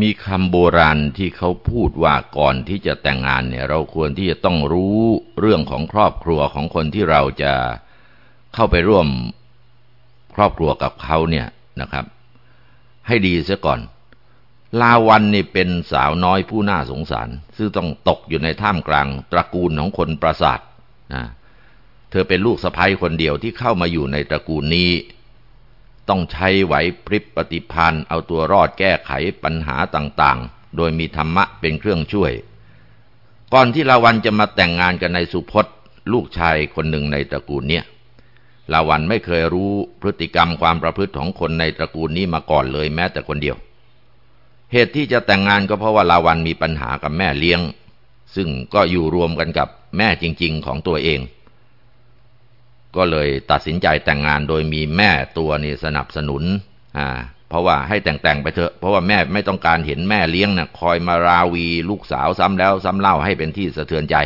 มีคำโบราณที่เขาพูดว่าก่อนที่จะแต่งงานเนี่ย เราควรที่จะต้องรู้เรื่องของครอบครัวของคนที่เราจะเข้าไปร่วมครอบครัวกับเขาเนี่ยนะครับ ให้ดีเสียก่อน ลาวันนี่เป็นสาวน้อยผู้น่าสงสาร ซึ่งต้องตกอยู่ในท่ามกลางตระกูลของคนประสาทนะเธอเป็นลูกสะใภ้คนเดียวที่เข้ามาอยู่ในตระกูลนี้ ต้องใช้ไหวพริบปฏิพันธ์เอาตัวรอดแก้ไขปัญหาต่างๆ โดยมีธรรมะเป็นเครื่องช่วย ก่อนที่ลาวันจะมาแต่งงานกันในสุพจน์ ลูกชายคนหนึ่งในตระกูลเนี้ยลาวันไม่เคยรู้พฤติกรรมความประพฤติของคนในตระกูลนี้มาก่อนเลยแม้แต่คนเดียว เหตุที่จะแต่งงานก็เพราะว่าลาวันมีปัญหากับแม่เลี้ยง ซึ่งก็อยู่รวมกันกับแม่จริง ๆ ของตัวเอง ก็เลยตัดสินใจแต่งงานโดยมีแม่ตัวนี่สนับสนุนอ่าเพราะว่าให้แต่งๆไปเถอะ เพราะว่าแม่ไม่ต้องการเห็นแม่เลี้ยงนะ่ะคอยมาราวีลูกสาวซ้ำแล้วซ้ำเล่าให้เป็นที่สะเทือนใจ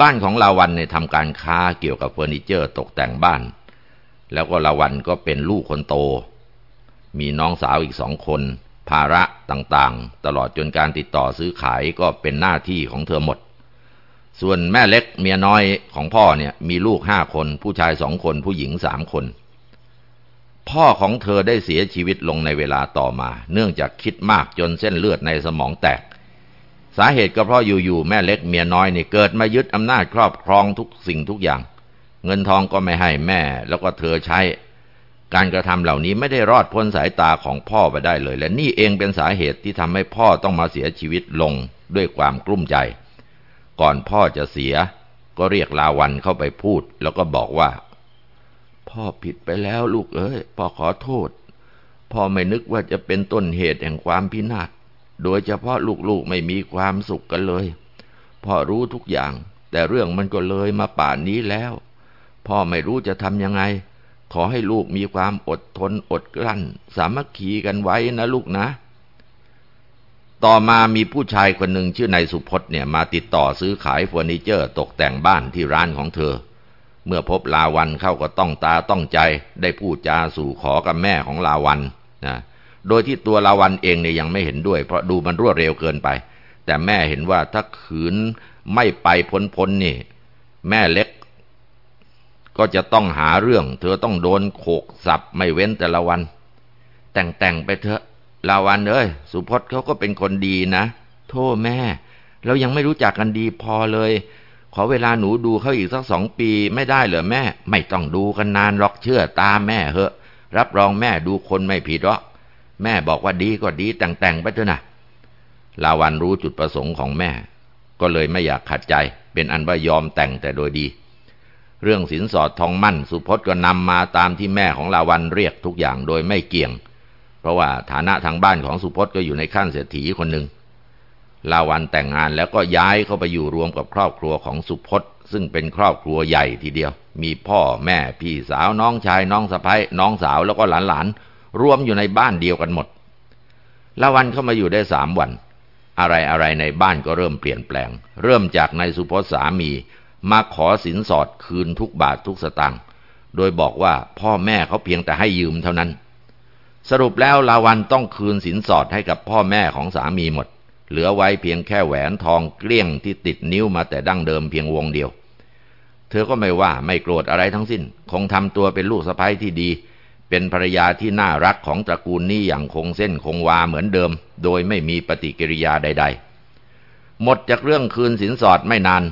บ้านของลาวันในทำการค้าเกี่ยวกับเฟอร์นิเจอร์ตกแต่งบ้าน แล้วก็ลาวันก็เป็นลูกคนโต มีน้องสาวอีกสองคน ภาระต่างๆ ตลอดจนการติดต่อซื้อขายก็เป็นหน้าที่ของเธอหมด ส่วนแม่เล็กเมียน้อยของพ่อเนี่ย มีลูกห้าคน ผู้ชายสองคน ผู้หญิงสามคน พ่อของเธอได้เสียชีวิตลงในเวลาต่อมา เนื่องจากคิดมากจนเส้นเลือดในสมองแตก สาเหตุก็เพราะอยู่ๆแม่เล็กเมียน้อยนี่เกิดมายึดอำนาจครอบครองทุกสิ่งทุกอย่าง เงินทองก็ไม่ให้แม่ แล้วก็เธอใช้ การกระทำเหล่านี้ไม่ได้รอดพ้นสายตาของพ่อไปได้เลย และนี่เองเป็นสาเหตุที่ทำให้พ่อต้องมาเสียชีวิตลงด้วยความกลุ้มใจ ก่อนพ่อจะเสีย ก็เรียกลาวันเข้าไปพูด แล้วก็บอกว่า พ่อผิดไปแล้วลูกเอ้ย พ่อขอโทษ พ่อไม่นึกว่าจะเป็นต้นเหตุแห่งความพินาศ โดยเฉพาะลูกๆไม่มีความสุขกันเลย พ่อรู้ทุกอย่าง แต่เรื่องมันก็เลยมาป่านนี้แล้ว พ่อไม่รู้จะทำยังไง ขอให้ลูกมีความอดทนอดกลั้น สามัคคีกันไว้นะลูกนะ ต่อมามีผู้ชายคนหนึ่งชื่อนายสุพจน์เนี่ยมาติดต่อซื้อขายเฟอร์นิเจอร์ตกแต่งบ้านที่ร้านของเธอ เมื่อพบลาวันเข้าก็ต้องตาต้องใจได้พูดจาสู่ขอกับแม่ของลาวันนะโดยที่ตัวลาวันเองเนี่ยยังไม่เห็นด้วย เพราะดูมันรวดเร็วเกินไป แต่แม่เห็นว่าถ้าขืนไม่ไปพ้นพ้นนี่ แม่เล็ก ก็จะต้องหาเรื่อง เธอต้องโดนโขกสับไม่เว้นแต่ละวัน แต่งแต่งไปเถอะ ลาวันเอ้ยสุพจน์เขาก็เป็นคนดีนะ โทษแม่ เรายังไม่รู้จักกันดีพอเลย ขอเวลาหนูดูเขาอีกสักสองปีไม่ได้เหรอแม่ ไม่ต้องดูกันนานหรอกเชื่อตาแม่เหอะ รับรองแม่ดูคนไม่ผิดหรอกแม่บอกว่าดีก็ดีแต่งแต่งไปเถอะนะลาวันรู้จุดประสงค์ของแม่ ก็เลยไม่อยากขัดใจ เป็นอันว่ายอมแต่งแต่โดยดี เรื่องสินสอดทองมั่นสุพจน์ก็นำมาตามที่แม่ของลาวันเรียกทุกอย่างโดยไม่เกี่ยง ราะว่าฐานะทางบ้านของสุพจน์ก็อยู่ในขั้นเศรษฐีคนหนึ่งลาวันแต่งงานแล้วก็ย้ายเข้าไปอยู่รวมกับครอบครัวของสุพจน์ ซึ่งเป็นครอบครัวใหญ่ทีเดียว มีพ่อแม่พี่สาวน้องชายน้องสะใภ้น้องสาวแล้วก็หลานๆรวมอยู่ในบ้านเดียวกันหมดลาวันเข้ามาอยู่ได้สามวัน อะไรอะไรในบ้านก็เริ่มเปลี่ยนแปลง เริ่มจากนายสุพจน์สามี มาขอสินสอดคืนทุกบาททุกสตางค์โดยบอกว่าพ่อแม่เขาเพียงแต่ให้ยืมเท่านั้น สรุปแล้วลาวันต้องคืนสินสอดให้กับพ่อแม่ของสามีหมด เหลือไว้เพียงแค่แหวนทองเกลี้ยงที่ติดนิ้วมาแต่ดั้งเดิมเพียงวงเดียว เธอก็ไม่ว่าไม่โกรธอะไรทั้งสิ้น คงทำตัวเป็นลูกสะใภ้ที่ดี เป็นภรรยาที่น่ารักของตระกูลนี้อย่างคงเส้นคงวาเหมือนเดิม โดยไม่มีปฏิกิริยาใด ๆ หมดจากเรื่องคืนสินสอดไม่นาน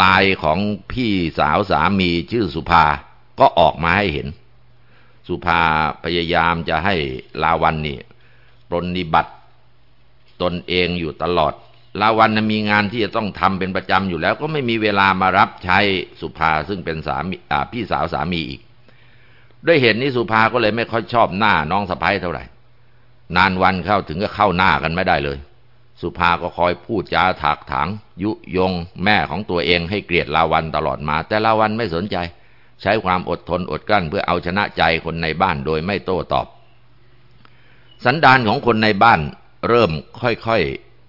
ลายของพี่สาวสามีชื่อสุภาก็ออกมาให้เห็น สุภาพยายามจะให้ลาวันนี่ปรนนิบัติตนเองอยู่ตลอด ลาวันมีงานที่จะต้องทำเป็นประจำอยู่แล้ว ก็ไม่มีเวลามารับใช้สุภาซึ่งเป็นสามีพี่สาวสามีอีก ด้วยเหตุนี้สุภาก็เลยไม่ค่อยชอบหน้าน้องสะพ้ายเท่าไหร่ นานวันเข้าถึงก็เข้าหน้ากันไม่ได้เลย สุภาก็คอยพูดจาถากถางยุยง แม่ของตัวเองให้เกลียดลาวันตลอดมา แต่ลาวันไม่สนใจ ใช้ความอดทนอดกลั้นเพื่อเอาชนะใจคนในบ้านโดยไม่โต้ตอบ สันดานของคนในบ้านเริ่มค่อย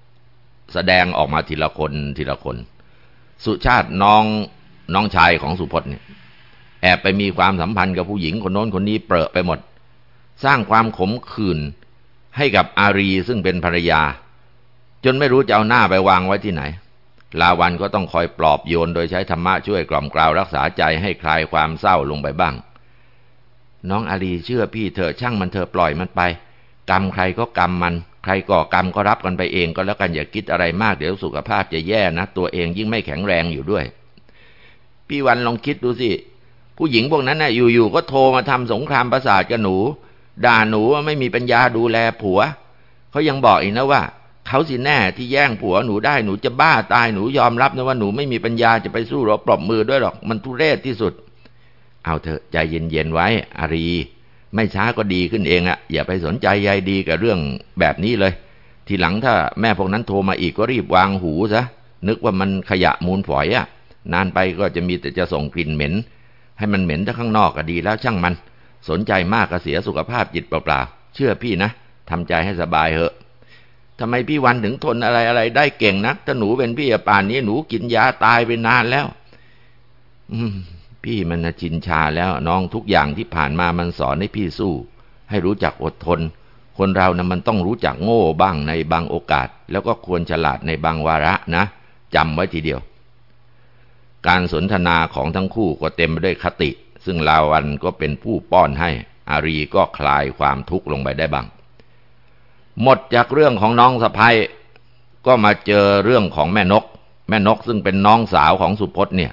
ๆแสดงออกมาทีละคนทีละคน สุชาติน้องน้องชายของสุพจน์เนี่ยแอบไปมีความสัมพันธ์กับผู้หญิงคนโน้นคนนี้เปรอะไปหมด สร้างความขมขื่นให้กับอารีซึ่งเป็นภรรยา จนไม่รู้จะเอาหน้าไปวางไว้ที่ไหน ลาวันก็ต้องคอยปลอบโยนโดยใช้ธรรมะช่วยกล่อมกล่าวรักษาใจให้คลายความเศร้าลงไปบ้าง น้องอารีเชื่อพี่เถอช่างมันเถอปล่อยมันไป กรรมใครก็กรรมมัน ใครก่อกรรมก็รับกันไปเองก็แล้วกันอย่าคิดอะไรมากเดี๋ยวสุขภาพจะแย่นะตัวเองยิ่งไม่แข็งแรงอยู่ด้วย พี่วันลองคิดดูสิผู้หญิงพวกนั้นนะ่ะอยู่ๆก็โทรมาทำสงครามประสาทกับหนู ด่าหนูว่าไม่มีปัญญาดูแลผัวเขายังบอกอีกนะว่า เขาสิแน่ที่แย่งผัวหนูได้หนูจะบ้าตายหนูยอมรับนะว่าหนูไม่มีปัญญาจะไปสู้รบปรบมือด้วยหรอกมันทุเรศที่สุด เอาเถอะใจเย็นๆไว้อารี ไม่ช้าก็ดีขึ้นเองอะอย่าไปสนใจใยดีกับเรื่องแบบนี้เลย ทีหลังถ้าแม่พวกนั้นโทรมาอีกก็รีบวางหูซะนึกว่ามันขยะมูลฝอยอะนานไปก็จะมีแต่จะส่งกลิ่นเหม็น ให้มันเหม็นจากข้างนอกก็ดีแล้วช่างมัน สนใจมากก็เสียสุขภาพจิตเปล่าๆเชื่อพี่นะทำใจให้สบายเหอะ ทำไมพี่วันถึงทนอะไรอะไรได้เก่งนักถ้าหนูเป็นพี่ป่านนี้หนูกินยาตายไปนานแล้ว อืม พี่มันจินชาแล้ว น้องทุกอย่างที่ผ่านมามันสอนให้พี่สู้ ให้รู้จักอดทน คนเรานะ่ะมันต้องรู้จักโง่บ้างในบางโอกาส แล้วก็ควรฉลาดในบางวาระนะจำไว้ทีเดียว การสนทนาของทั้งคู่ก็เต็มไปด้วยคติ ซึ่งลาวันก็เป็นผู้ป้อนให้ อารีก็คลายความทุกข์ลงไปได้บ้าง หมดจากเรื่องของน้องสะพ้ยก็มาเจอเรื่องของแม่นก แม่นกซึ่งเป็นน้องสาวของสุพจน์เนี่ย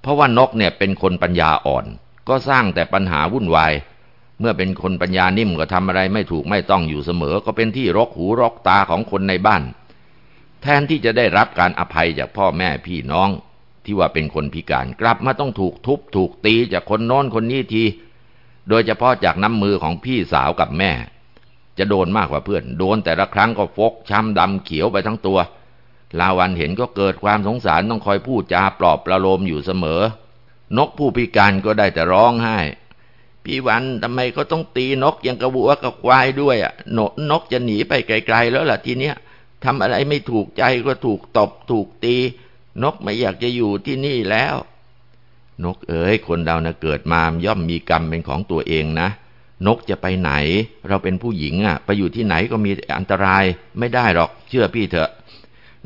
เพราะว่านกเนี่ยเป็นคนปัญญาอ่อน ก็สร้างแต่ปัญหาวุ่นวาย เมื่อเป็นคนปัญญานิ่มก็ทำอะไรไม่ถูกไม่ต้องอยู่เสมอ ก็เป็นที่รกหูรกตาของคนในบ้าน แทนที่จะได้รับการอภัยจากพ่อแม่พี่น้อง ที่ว่าเป็นคนพิการกลับมาต้องถูกทุบถูกตีจากคนโน้นคนนี้ที โดยเฉพาะจากน้ำมือของพี่สาวกับแม่ จะโดนมากกว่าเพื่อน โดนแต่ละครั้งก็ฟกช้ำดำเขียวไปทั้งตัว ลาวันเห็นก็เกิดความสงสารต้องคอยพูดจาปลอบประโลมอยู่เสมอ นกผู้พิการก็ได้แต่ร้องไห้ พี่วันทำไมก็ต้องตีนกยังกระวัวกับควายด้วยอะนกนกจะหนีไปไกลๆแล้วล่ะทีเนี้ยทำอะไรไม่ถูกใจก็ถูกตบถูกตี นกไม่อยากจะอยู่ที่นี่แล้ว นกเอ๋ยคนเรานะเกิดมาย่อมมีกรรมเป็นของตัวเองนะ นกจะไปไหน เราเป็นผู้หญิงอะ ไปอยู่ที่ไหนก็มีอันตรายไม่ได้หรอก เชื่อพี่เถอะ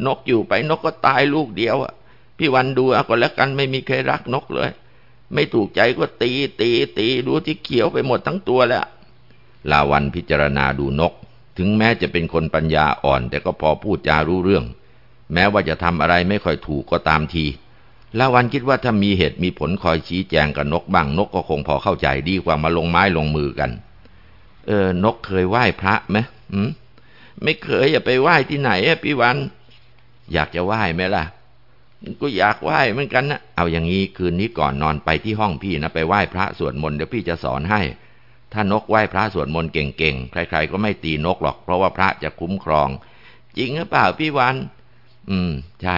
นกอยู่ไปนกก็ตายลูกเดียวอะ พี่วันดูเอาก็แล้วกันไม่มีใครรักนกเลย ไม่ถูกใจก็ตีตีตีดูที่เขียวไปหมดทั้งตัวแล้วลาวันพิจารณาดูนก ถึงแม้จะเป็นคนปัญญาอ่อน แต่ก็พอพูดจารู้เรื่อง แม้ว่าจะทำอะไรไม่ค่อยถูกก็ตามที ลาวันคิดว่าถ้ามีเหตุมีผลคอยชี้แจงกับนกบ้างนกก็คงพอเข้าใจดีกว่ามาลงไม้ลงมือกัน เออนกเคยไหว้พระไหมอืมไม่เคยอย่าไปไหว้ที่ไหนอะพี่วัน อยากจะไหว้ไหมล่ะ ก็อยากไหว้เหมือนกันนะเอาอย่างนี้คืนนี้ก่อนนอนไปที่ห้องพี่นะไปไหว้พระสวดมนต์เดี๋ยวพี่จะสอนให้ ถ้านกไหว้พระสวดมนต์เก่งๆใคร ๆ ก็ไม่ตีนกหรอก เพราะว่าพระจะคุ้มครอง จริงหรือเปล่าพี่วัน อืม ใช่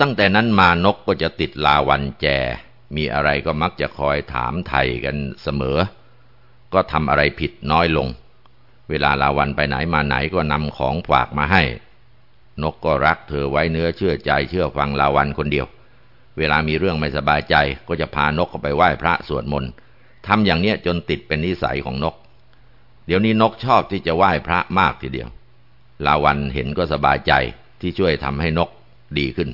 ตั้งแต่นั้นมานกก็จะติดลาวันแจ มีอะไรก็มักจะคอยถามไทยกันเสมอ ก็ทำอะไรผิดน้อยลง เวลาลาวันไปไหนมาไหนก็นำของฝากมาให้ นกก็รักเธอไว้เนื้อเชื่อใจเชื่อฟังลาวันคนเดียว เวลามีเรื่องไม่สบายใจก็จะพานกไปไหว้พระสวดมนต์ทำอย่างเนี้ยจนติดเป็นนิสัยของนก เดี๋ยวนี้นกชอบที่จะไหว้พระมากทีเดียว ลาวันเห็นก็สบายใจที่ช่วยทำให้นกดีขึ้น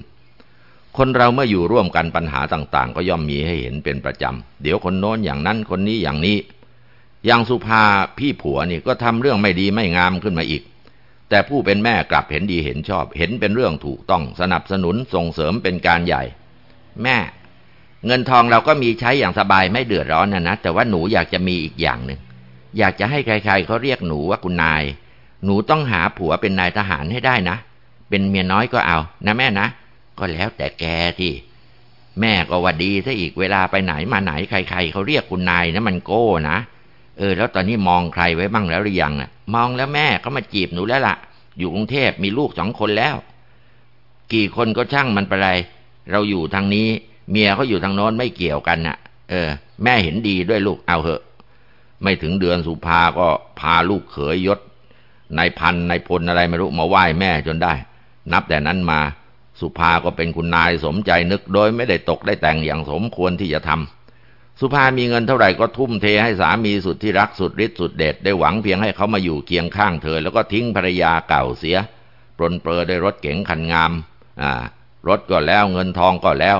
คนเราเมื่ออยู่ร่วมกันปัญหาต่าง ๆ ก็ย่อมมีให้เห็นเป็นประจำ เดี๋ยวคนโน้นอย่างนั้นคนนี้อย่างนี้ อย่างสุภาพี่ผัวนี่ก็ทำเรื่องไม่ดีไม่งามขึ้นมาอีก แต่ผู้เป็นแม่กลับเห็นดีเห็นชอบ เห็นเป็นเรื่องถูกต้องสนับสนุนส่งเสริมเป็นการใหญ่ แม่ เงินทองเราก็มีใช้อย่างสบายไม่เดือดร้อนนะนะแต่ว่าหนูอยากจะมีอีกอย่างหนึ่งอยากจะให้ใคร ๆเขาเรียกหนูว่าคุณนาย หนูต้องหาผัวเป็นนายทหารให้ได้นะ เป็นเมียน้อยก็เอา นะแม่นะ ก็แล้วแต่แกที่แม่ก็ว่าดีซะอีกเวลาไปไหนมาไหนใคร ๆเขาเรียกคุณนายนะมันโก้นะเออ แล้วตอนนี้มองใครไว้บ้างแล้วหรือยังอะมองแล้วแม่เขามาจีบหนูแล้วละ่ะ อยู่กรุงเทพมีลูกสองคนแล้ว กี่คนก็ช่างมันไปไรเราอยู่ทางนี้ เมียเขาอยู่ทางโน้นไม่เกี่ยวกันนะ่ะ เออ แม่เห็นดีด้วยลูกเอาเหอะ ไม่ถึงเดือนสุภาก็พาลูกเขยยศนายพันนายพลอะไรไม่รู้มาไหว้แม่จนได้ นับแต่นั้นมา สุภาก็เป็นคุณนายสมใจนึกโดยไม่ได้ตกได้แต่งอย่างสมควรที่จะทสุภามีเงินเท่าไหร่ก็ทุ่มเทให้สามีสุดที่รักสุดฤทธิ์สุดเด็ดได้หวังเพียงให้เขามาอยู่เคียงข้างเธอ แล้วก็ทิ้งภรรยาเก่าเสียปรนเปรอได้รถเก๋งคันงาม อ่ารถก็แล้วเงินทองก็แล้ว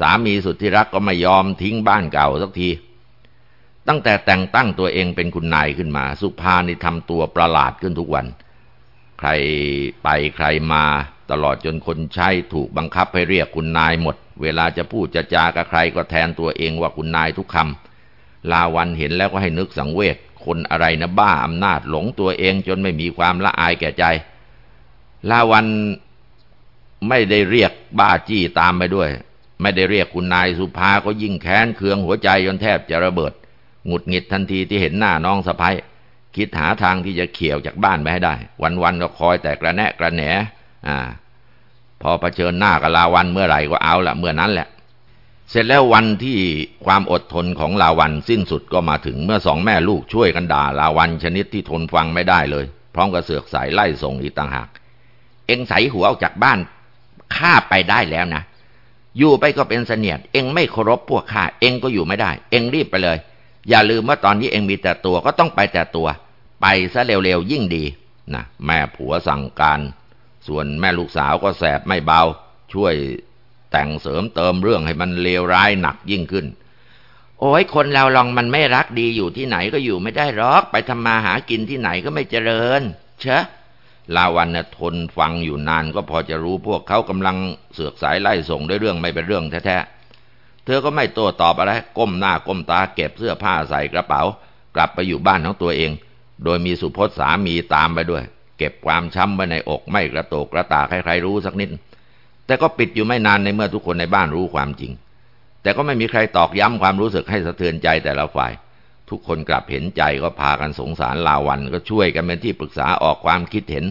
สามีสุดที่รักก็ไม่ยอมทิ้งบ้านเก่าสักที ตั้งแต่แต่งตั้งตัวเองเป็นคุณนายขึ้นมา สุภานี่ทำตัวประหลาดขึ้นทุกวัน ใครไปใครมา ตลอดจนคนใช้ถูกบังคับให้เรียกคุณนายหมด เวลาจะพูดจะจากับใครก็แทนตัวเองว่าคุณนายทุกคำลาวันเห็นแล้วก็ให้นึกสังเวชคนอะไรนะบ้าอำนาจหลงตัวเองจนไม่มีความละอายแก่ใจ ลาวันไม่ได้เรียกบ้าจี้ตามไปด้วย ไม่ได้เรียกคุณนายสุภาก็ยิ่งแค้นเคืองหัวใจจนแทบจะระเบิดหงุดหงิดทันทีที่เห็นหน้าน้องสะพ้ยคิดหาทางที่จะเขี่ยวจากบ้านไปให้ได้ วันๆก็คอยแต่กระแนะกระแหน อ่า พอเผชิญหน้ากับลาวันเมื่อไหร่ก็เอาละเมื่อนั้นแหละ เสร็จแล้ววันที่ความอดทนของลาวันสิ้นสุดก็มาถึงเมื่อสองแม่ลูกช่วยกันด่าลาวันชนิดที่ทนฟังไม่ได้เลย พร้อมกับเสือกสายไล่ส่งอีกต่างหาก เอ็งใส่หัวออกจากบ้านข้าไปได้แล้วนะอยู่ไปก็เป็นเสนียด เอ็งไม่เคารพพวกข้า เอ็งก็อยู่ไม่ได้ เอ็งรีบไปเลย อย่าลืมว่าตอนนี้เอ็งมีแต่ตัวก็ต้องไปแต่ตัว ไปซะเร็วๆยิ่งดีนะแม่ผัวสั่งการ ส่วนแม่ลูกสาวก็แสบไม่เบา ช่วยแต่งเสริมเติมเรื่องให้มันเลวร้ายหนักยิ่งขึ้น โอ้ยคนเราลองมันไม่รักดีอยู่ที่ไหนก็อยู่ไม่ได้หรอก ไปทำมาหากินที่ไหนก็ไม่เจริญ เชะลาวันน่ะทนฟังอยู่นานก็พอจะรู้พวกเขากำลังเสือกสายไล่ส่งด้วยเรื่องไม่เป็นเรื่องแท้ๆ เธอก็ไม่โต้ตอบอะไร ก้มหน้าก้มตาเก็บเสื้อผ้าใส่กระเป๋า กลับไปอยู่บ้านของตัวเอง โดยมีสุพจน์สามีตามไปด้วย เก็บความช้ำไว้ในอกไม่กระโตกกระตากให้ใครรู้สักนิด แต่ก็ปิดอยู่ไม่นานในเมื่อทุกคนในบ้านรู้ความจริง แต่ก็ไม่มีใครตอกย้ำความรู้สึกให้สะเทือนใจแต่ละฝ่าย ทุกคนกลับเห็นใจก็พากันสงสารลาวันก็ช่วยกันเป็นที่ปรึกษาออกความคิดเห็น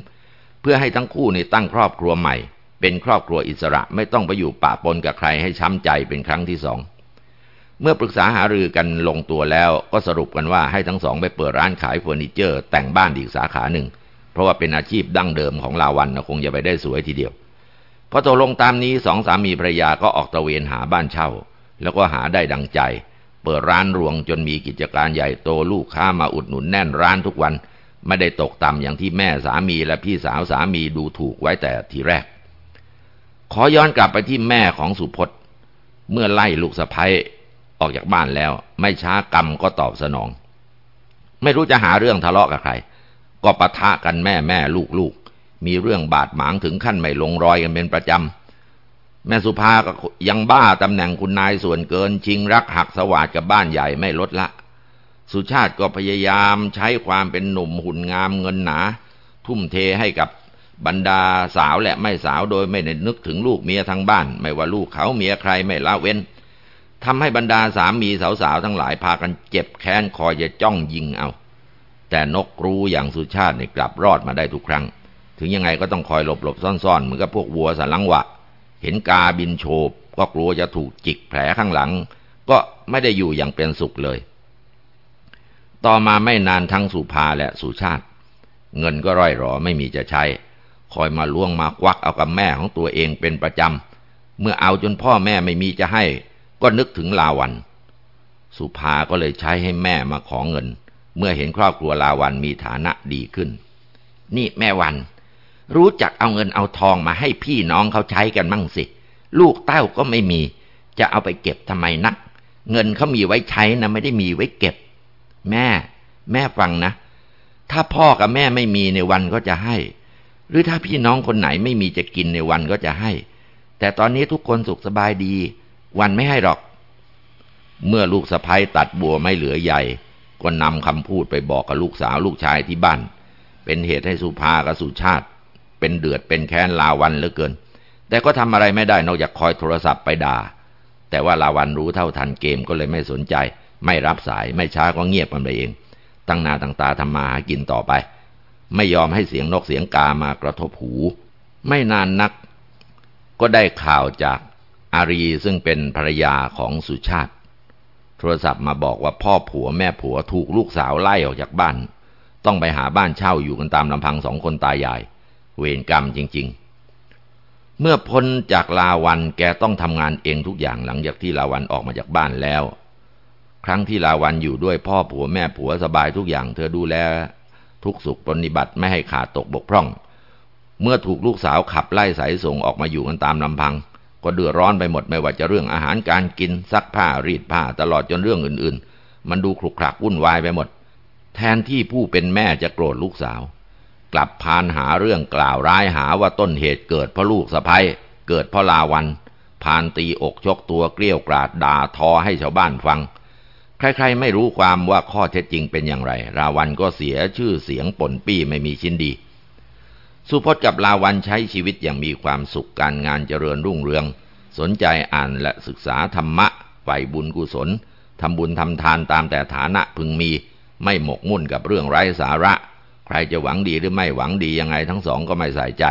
เพื่อให้ทั้งคู่ในตั้งครอบครัวใหม่ เป็นครอบครัวอิสระไม่ต้องไปอยู่ปะปนกับใครให้ช้ำใจเป็นครั้งที่สองเมื่อปรึกษาหารือกันลงตัวแล้วก็สรุปกันว่าให้ทั้งสองไปเปิดร้านขายเฟอร์นิเจอร์ แต่งบ้านอีกสาขาหนึ่ง เพราะว่าเป็นอาชีพดั้งเดิมของลาวันนะคงจะไปได้สวยทีเดียวพอตกลงตามนี้สองสามีภรรยาก็ออกตะเวนหาบ้านเช่า แล้วก็หาได้ดังใจ เปิดร้านรวงจนมีกิจการใหญ่โตลูกค้ามาอุดหนุนแน่นร้านทุกวัน ไม่ได้ตกต่ำอย่างที่แม่สามีและพี่สาวสามีดูถูกไว้แต่ทีแรก ขอย้อนกลับไปที่แม่ของสุพจน์ เมื่อไล่ลูกสะพ้ยออกจากบ้านแล้ว ไม่ช้ากรรมก็ตอบสนอง ไม่รู้จะหาเรื่องทะเลาะกับใคร ก็ปะทะกันแม่แม่ลูกลูกมีเรื่องบาดหมางถึงขั้นไม่ลงรอยกันเป็นประจำ แม่สุภาก็ยังบ้าตำแหน่งคุณนายส่วนเกิน ชิงรักหักสวาดกับบ้านใหญ่ไม่ลดละ สุชาติก็พยายามใช้ความเป็นหนุ่มหุ่นงามเงินหนา ทุ่มเทให้กับบรรดาสาวและไม่สาวโดยไม่ได้นึกถึงลูกเมียทางบ้าน ไม่ว่าลูกเขาเมียใครไม่ละเว้นทำให้บรรดาสามีสาวๆทั้งหลายพากันเจ็บแค้นคอยจะจ้องยิงเอา แต่นกรู้อย่างสุชาติเนี่ยกลับรอดมาได้ทุกครั้ง ถึงยังไงก็ต้องคอยหลบหลบซ่อนๆ เหมือนกับพวกวัวสันลังวะ เห็นกาบินโฉบก็กลัวจะถูกจิกแผลข้างหลัง ก็ไม่ได้อยู่อย่างเป็นสุขเลย ต่อมาไม่นานทั้งสุภาและสุชาติ เงินก็ร่อยหรอไม่มีจะใช้ คอยมาล่วงมาควักเอากับแม่ของตัวเองเป็นประจำ เมื่อเอาจนพ่อแม่ไม่มีจะให้ ก็นึกถึงลาวัน สุภาก็เลยใช้ให้แม่มาขอเงิน เมื่อเห็นครอบครัวลาวันมีฐานะดีขึ้น นี่แม่วัน รู้จักเอาเงินเอาทองมาให้พี่น้องเขาใช้กันมั่งสิ ลูกเต้าก็ไม่มี จะเอาไปเก็บทำไมนัก เงินเขามีไว้ใช้นะไม่ได้มีไว้เก็บ แม่ แม่ฟังนะ ถ้าพ่อกับแม่ไม่มีในวันก็จะให้ หรือถ้าพี่น้องคนไหนไม่มีจะกินในวันก็จะให้ แต่ตอนนี้ทุกคนสุขสบายดี วันไม่ให้หรอก เมื่อลูกสะพ้ยตัดบัวไม่เหลือใหญ่ ก็นำคำพูดไปบอกกับลูกสาวลูกชายที่บ้าน เป็นเหตุให้สุภากับสุชาติ เป็นเดือดเป็นแค้นลาวันเหลือเกิน แต่ก็ทำอะไรไม่ได้นอกจากคอยโทรศัพท์ไปด่า แต่ว่าลาวันรู้เท่าทันเกมก็เลยไม่สนใจ ไม่รับสายไม่ช้าก็เงียบมันไปเอง ตั้งนาตั้งตาทำมาหากินต่อไป ไม่ยอมให้เสียงนกเสียงกามากระทบหู ไม่นานนัก ก็ได้ข่าวจากอารีซึ่งเป็นภรรยาของสุชาติ โทรศัพท์มาบอกว่าพ่อผัวแม่ผัวถูกลูกสาวไล่ออกจากบ้าน ต้องไปหาบ้านเช่าอยู่กันตามลำพังสองคนตายาย เวรกรรมจริง ๆ เมื่อพ้นจากลาวันแกต้องทำงานเองทุกอย่างหลังจากที่ลาวันออกมาจากบ้านแล้ว ครั้งที่ลาวันอยู่ด้วยพ่อผัวแม่ผัวสบายทุกอย่าง เธอดูแลทุกสุขปฏิบัติไม่ให้ขาดตกบกพร่อง เมื่อถูกลูกสาวขับไล่สายส่งออกมาอยู่กันตามลำพัง ก็เดือดร้อนไปหมดไม่ว่าจะเรื่องอาหารการกินซักผ้ารีดผ้าตลอดจนเรื่องอื่นๆ มันดูคลุกคลักวุ่นวายไปหมด แทนที่ผู้เป็นแม่จะโกรธลูกสาว กลับพานหาเรื่องกล่าวร้ายหาว่าต้นเหตุเกิดเพราะลูกสะพ้ยเกิดเพราะลาวัน พานตีอกชกตัวเกลี้ยวกราดด่าทอให้ชาวบ้านฟัง ใครๆไม่รู้ความว่าข้อเท็จจริงเป็นอย่างไร ราวันก็เสียชื่อเสียงป่นปี้ไม่มีชิ้นดี สุพจน์กับลาวันใช้ชีวิตอย่างมีความสุขการงานเจริญรุ่งเรือง สนใจอ่านและศึกษาธรรมะใฝ่บุญกุศลทำบุญทำทานตามแต่ฐานะพึงมี ไม่หมกมุ่นกับเรื่องไร้สาระ ใครจะหวังดีหรือไม่หวังดียังไงทั้งสองก็ไม่ใส่ใจ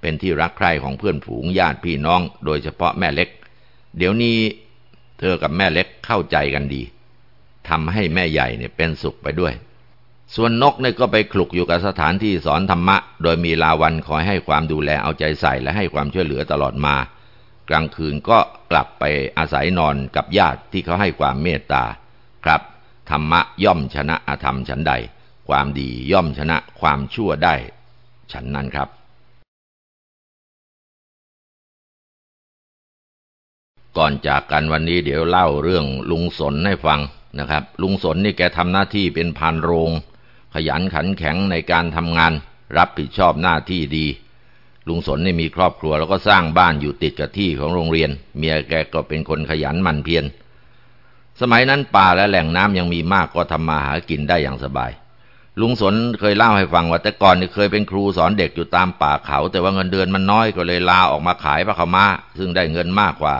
เป็นที่รักใคร่ของเพื่อนฝูงญาติพี่น้อง โดยเฉพาะแม่เล็ก เดี๋ยวนี้เธอกับแม่เล็กเข้าใจกันดีทำให้แม่ใหญ่เนี่ยเป็นสุขไปด้วย ส่วนนกเนี่ยก็ไปคลุกอยู่กับสถานที่สอนธรรมะ โดยมีลาวันคอยให้ความดูแลเอาใจใส่และให้ความช่วยเหลือตลอดมา กลางคืนก็กลับไปอาศัยนอนกับญาติที่เขาให้ความเมตตา ครับ ธรรมะย่อมชนะอธรรมฉันใด ความดีย่อมชนะความชั่วได้ ฉันนั้นครับ ก่อนจากกันวันนี้เดี๋ยวเล่าเรื่องลุงสนให้ฟังนะครับ ลุงสนนี่แกทำหน้าที่เป็นพานโรง ขยันขันแข็งในการทำงาน รับผิดชอบหน้าที่ดี ลุงสนนี่มีครอบครัวแล้วก็สร้างบ้านอยู่ติดกับที่ของโรงเรียน เมียแกก็เป็นคนขยันหมั่นเพียรสมัยนั้นป่าและแหล่งน้ำยังมีมากก็ทำมาหากินได้อย่างสบาย ลุงสนเคยเล่าให้ฟังว่าแต่ก่อนนี่เคยเป็นครูสอนเด็กอยู่ตามป่าเขา แต่ว่าเงินเดือนมันน้อยก็เลยลาออกมาขายพระขามาซึ่งได้เงินมากกว่า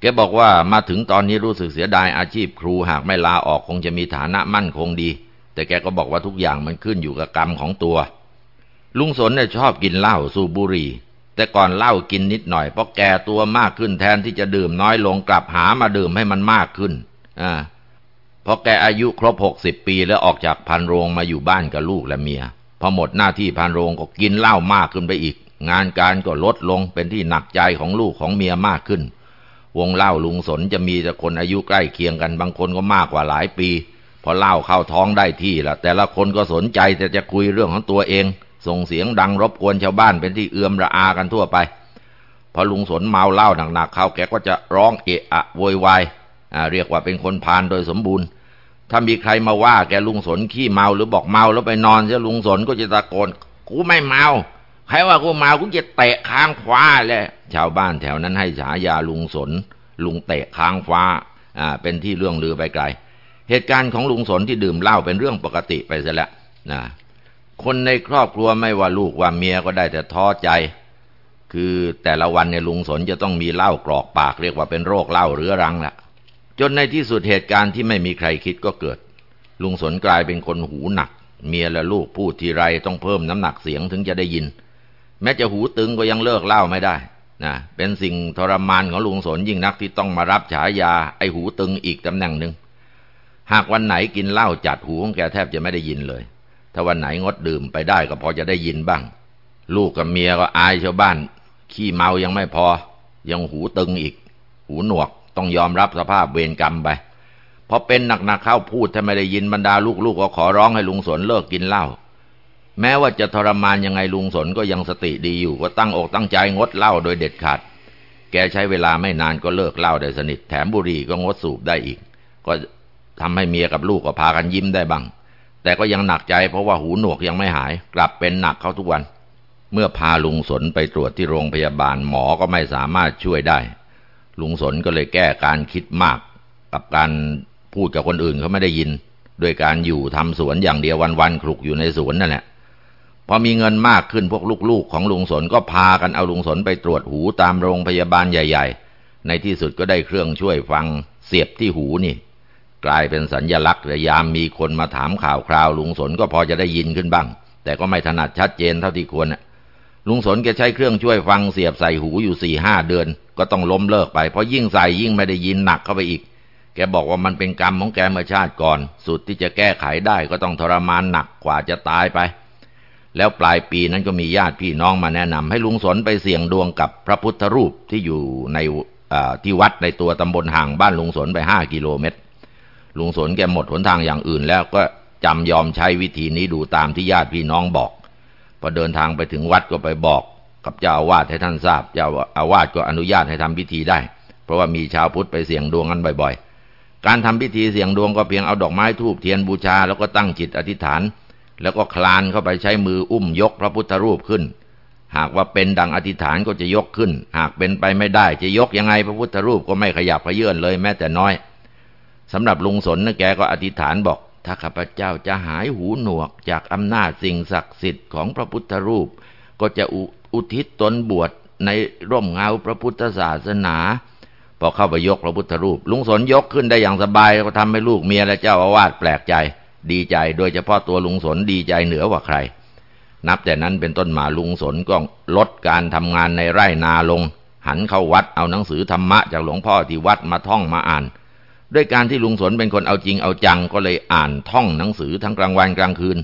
แกบอกว่ามาถึงตอนนี้รู้สึกเสียดายอาชีพครูหากไม่ลาออกคงจะมีฐานะมั่นคงดี แต่แกก็บอกว่าทุกอย่างมันขึ้นอยู่กับกรรมของตัว ลุงสนเนี่ยชอบกินเหล้าสูบบุหรี่ แต่ก่อนเหล้ากินนิดหน่อยเพราะแกตัวมากขึ้นแทนที่จะดื่มน้อยลงกลับหามาดื่มให้มันมากขึ้นอ่าพอแกอายุครบหกสิบปีแล้วออกจากพันโรงมาอยู่บ้านกับลูกและเมียพอหมดหน้าที่พันโรงก็กินเหล้ามากขึ้นไปอีก งานการก็ลดลงเป็นที่หนักใจของลูกของเมียมากขึ้น วงเล่าลุงสนจะมีแต่คนอายุใกล้เคียงกันบางคนก็มากกว่าหลายปี พอเล่าเข้าท้องได้ที่ละแต่ละคนก็สนใจแต่จะคุยเรื่องของตัวเอง ส่งเสียงดังรบกวนชาวบ้านเป็นที่เอื้อมระอากันทั่วไป พอลุงสนเมาเล่าหนักๆเขาแกก็จะร้องเอะอะโวยวายเรียกว่าเป็นคนพานโดยสมบูรณ์ ถ้ามีใครมาว่าแกลุงสนขี้เมาหรือบอกเมาแล้วไปนอนเสียลุงสนก็จะตะโกนกูไม่เมาใครว่ากูเมากูจะเตะค้างคว้าเลยชาวบ้านแถวนั้นให้ฉายาลุงสน ลุงเตะค้างฟ้าอ่าเป็นที่เรื่องลือไปไกล เหตุการณ์ของลุงสนที่ดื่มเหล้าเป็นเรื่องปกติไปซะแล้วนะคนในครอบครัวไม่ว่าลูกว่าเมียก็ได้แต่ท้อใจ คือแต่ละวันเนี่ยลุงสนจะต้องมีเหล้ากรอกปากเรียกว่าเป็นโรคเหล้าเรื้อรังละจนในที่สุดเหตุการณ์ที่ไม่มีใครคิดก็เกิด ลุงสนกลายเป็นคนหูหนัก เมียและลูกพูดทีไรต้องเพิ่มน้ำหนักเสียงถึงจะได้ยิน แม้จะหูตึงก็ยังเลิกเหล้าไม่ได้นะเป็นสิ่งทรมานของลุงสนยิ่งนักที่ต้องมารับฉายาไอหูตึงอีกตำแหน่งหนึ่ง หากวันไหนกินเหล้าจัดหูของแกแทบจะไม่ได้ยินเลย ถ้าวันไหนงดดื่มไปได้ก็พอจะได้ยินบ้าง ลูกกับเมียก็อายชาวบ้าน ขี้เมายังไม่พอ ยังหูตึงอีก หูหนวกต้องยอมรับสภาพเวรกรรมไปพอเป็นหนักๆเข้าพูดถ้าไม่ได้ยินบรรดาลูกๆก็ขอร้องให้ลุงสนเลิกกินเหล้าแม้ว่าจะทรมานยังไงลุงสนก็ยังสติดีอยู่ก็ตั้งอกตั้งใจงดเหล้าโดยเด็ดขาด แกใช้เวลาไม่นานก็เลิกเหล้าได้สนิท แถมบุหรี่ก็งดสูบได้อีก ก็ ทำให้เมียกับลูกก็พากันยิ้มได้บ้าง แต่ก็ยังหนักใจเพราะว่าหูหนวกยังไม่หาย กลับเป็นหนักเข้าทุกวัน เมื่อพาลุงสนไปตรวจที่โรงพยาบาลหมอก็ไม่สามารถช่วยได้ ลุงสนก็เลยแก้การคิดมาก กับการพูดกับคนอื่นเขาไม่ได้ยินด้วยการอยู่ทำสวนอย่างเดียววันๆคลุกอยู่ในสวนนั่นแหละพอมีเงินมากขึ้นพวกลูกๆ ของลุงสนก็พากันเอาลุงสนไปตรวจหูตามโรงพยาบาลใหญ่ ๆ ในที่สุดก็ได้เครื่องช่วยฟังเสียบที่หูนี่ กลายเป็นสัญญลักษณ์ยามมีคนมาถามข่าวคราวลุงสนก็พอจะได้ยินขึ้นบ้าง แต่ก็ไม่ถนัดชัดเจนเท่าที่ควรลุงสนแกใช้เครื่องช่วยฟังเสียบใส่หูอยู่สี่ห้าเดือน ก็ต้องล้มเลิกไปเพราะยิ่งใส่ยิ่งไม่ได้ยินหนักเข้าไปอีก แกบอกว่ามันเป็นกรรมของแกเมื่อชาติก่อน สุดที่จะแก้ไขได้ก็ต้องทรมานหนักกว่าจะตายไป แล้วปลายปีนั้นก็มีญาติพี่น้องมาแนะนำให้ลุงสนไปเสี่ยงดวงกับพระพุทธรูปที่อยู่ในที่วัดในตัวตำบลห่างบ้านลุงสนไปห้ากิโลเมตร ลุงสนแกหมดหนทางอย่างอื่นแล้วก็จำยอมใช้วิธีนี้ดูตามที่ญาติพี่น้องบอก พอเดินทางไปถึงวัดก็ไปบอก กับเจ้าอาวาสให้ท่านทราบ เจ้าอาวาสก็อนุญาตให้ทำพิธีได้ เพราะว่ามีชาวพุทธไปเสี่ยงดวงกันบ่อย ๆ การทำพิธีเสี่ยงดวงก็เพียงเอาดอกไม้ทูบเทียนบูชาแล้วก็ตั้งจิตอธิษฐาน แล้วก็คลานเข้าไปใช้มืออุ้มยกพระพุทธรูปขึ้น หากว่าเป็นดังอธิษฐานก็จะยกขึ้น หากเป็นไปไม่ได้จะยกยังไงพระพุทธรูปก็ไม่ขยับขยื่นเลยแม้แต่น้อย สำหรับลุงสนนะแกก็อธิษฐานบอก ถ้าข้าพเจ้าจะหายหูหนวกจากอำนาจสิ่งศักดิ์สิทธิ์ของพระพุทธรูป ก็จะอุทิศตนบวชในร่มเงาพระพุทธศาสนา พอเข้าไปยกพระพุทธรูป ลุงสนยกขึ้นได้อย่างสบายก็ทำให้ลูกเมียและเจ้าอาวาสแปลกใจ ดีใจโดยเฉพาะตัวลุงสนดีใจเหนือกว่าใคร นับแต่นั้นเป็นต้นมาลุงสนก็ลดการทำงานในไร่นาลง หันเข้าวัดเอาหนังสือธรรมะจากหลวงพ่อที่วัดมาท่องมาอ่าน ด้วยการที่ลุงสนเป็นคนเอาจริงเอาจังก็เลยอ่านท่องหนังสือทั้งกลางวันกลางคืน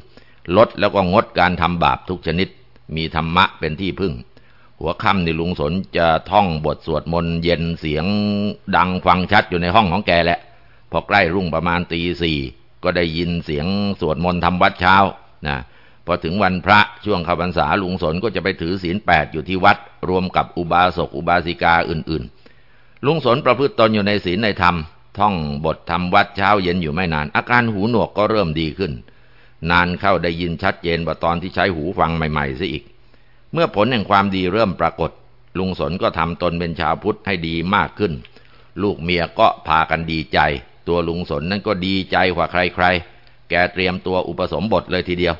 ลดแล้วก็งดการทำบาปทุกชนิด มีธรรมะเป็นที่พึ่ง หัวค่ำนี่ลุงสนจะท่องบทสวดมนต์เย็นเสียงดังฟังชัดอยู่ในห้องของแกแหละ พอใกล้รุ่งประมาณตีสี่ก็ได้ยินเสียงสวดมนต์ทำวัดเช้านะพอถึงวันพระช่วงข้าพรรษาลุงสนก็จะไปถือศีลแปดอยู่ที่วัด รวมกับอุบาสกอุบาสิกาอื่นๆ ลุงสนประพฤติตนอยู่ในศีลในธรรม ท่องบททำวัดเช้าเย็นอยู่ไม่นาน อาการหูหนวกก็เริ่มดีขึ้น นานเข้าได้ยินชัดเจนกว่าตอนที่ใช้หูฟังใหม่ๆซะอีก เมื่อผลแห่งความดีเริ่มปรากฏ ลุงสนก็ทำตนเป็นชาวพุทธให้ดีมากขึ้น ลูกเมียก็พากันดีใจ ตัวลุงสนนั้นก็ดีใจกว่าใครๆ แกเตรียมตัวอุปสมบทเลยทีเดียว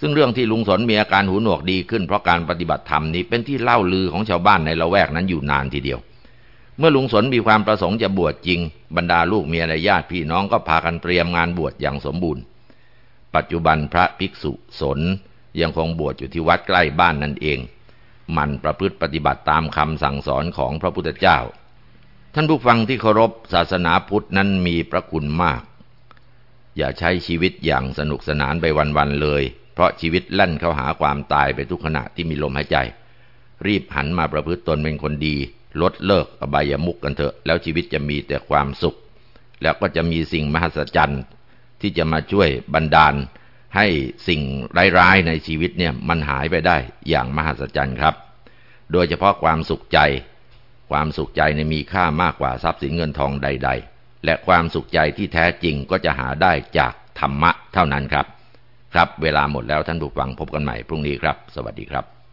ซึ่งเรื่องที่ลุงสนมีอาการหูหนวกดีขึ้นเพราะการปฏิบัติธรรมนี้เป็นที่เล่าลือของชาวบ้านในละแวกนั้นอยู่นานทีเดียว เมื่อลุงสนมีความประสงค์จะบวชจริง บรรดาลูกเมียและญาติพี่น้องก็พากันเตรียมงานบวชอย่างสมบูรณ์ ปัจจุบันพระภิกษุสนยังคงบวชอยู่ที่วัดใกล้บ้านนั่นเอง มันประพฤติปฏิบัติตามคำสั่งสอนของพระพุทธเจ้า ท่านผู้ฟังที่เคารพศาสนาพุทธนั้นมีพระคุณมาก อย่าใช้ชีวิตอย่างสนุกสนานไปวันๆเลย เพราะชีวิตแล่นเข้าหาความตายไปทุกขณะที่มีลมหายใจ รีบหันมาประพฤติตนเป็นคนดี ลดเลิกอบายามุกกันเถอะ แล้วชีวิตจะมีแต่ความสุข แล้วก็จะมีสิ่งมหัศจรรย์ที่จะมาช่วยบันดาลให้สิ่งร้ายๆในชีวิตเนี่ยมันหายไปได้อย่างมหัศจรรย์ครับ โดยเฉพาะความสุขใจ ความสุขใจในมีค่ามากกว่าทรัพย์สินเงินทองใด ๆ และความสุขใจที่แท้จริงก็จะหาได้จากธรรมะเท่านั้นครับ ครับ เวลาหมดแล้วท่านผู้ฟังพบกันใหม่พรุ่งนี้ครับ สวัสดีครับ